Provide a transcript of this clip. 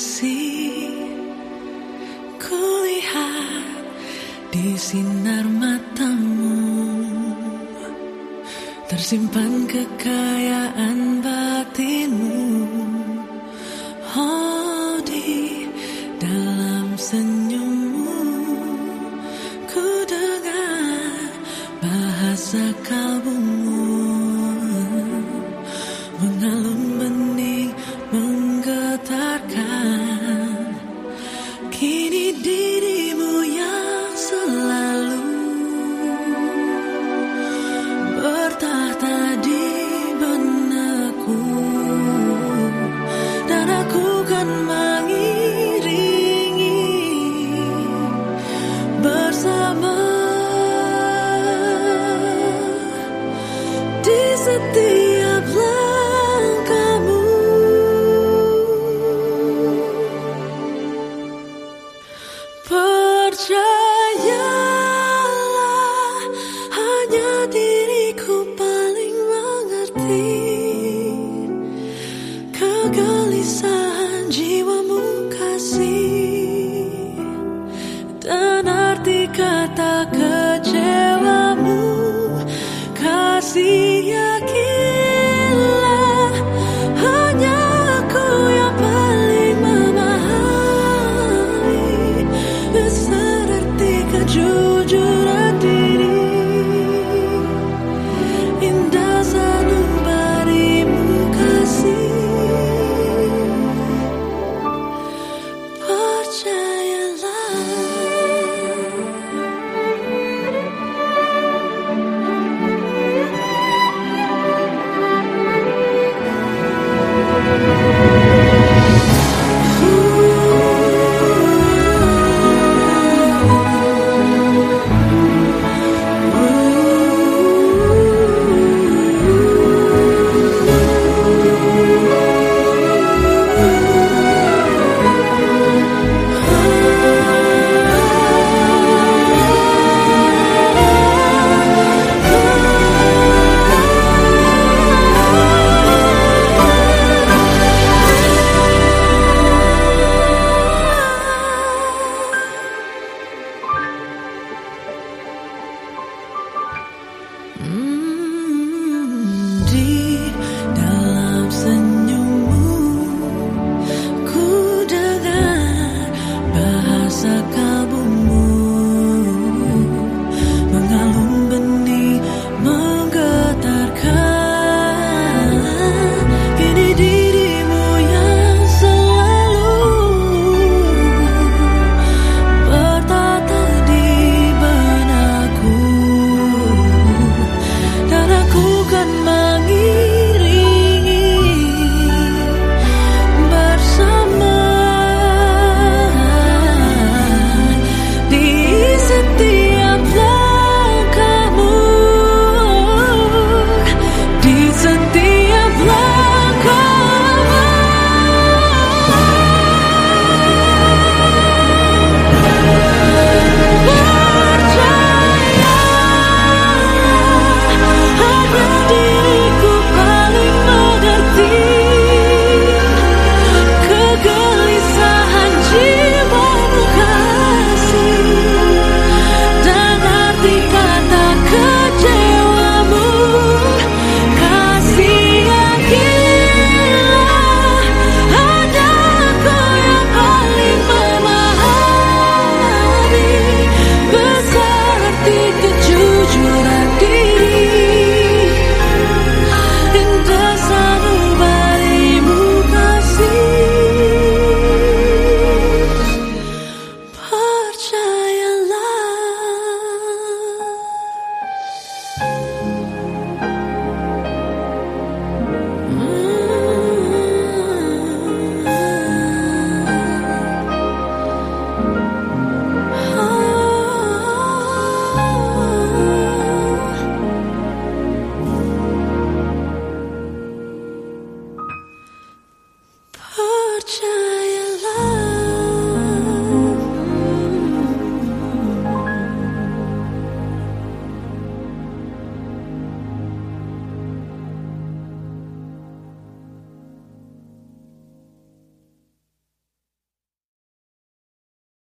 kasih Kulihat di sinar matamu. Tersimpan kekayaan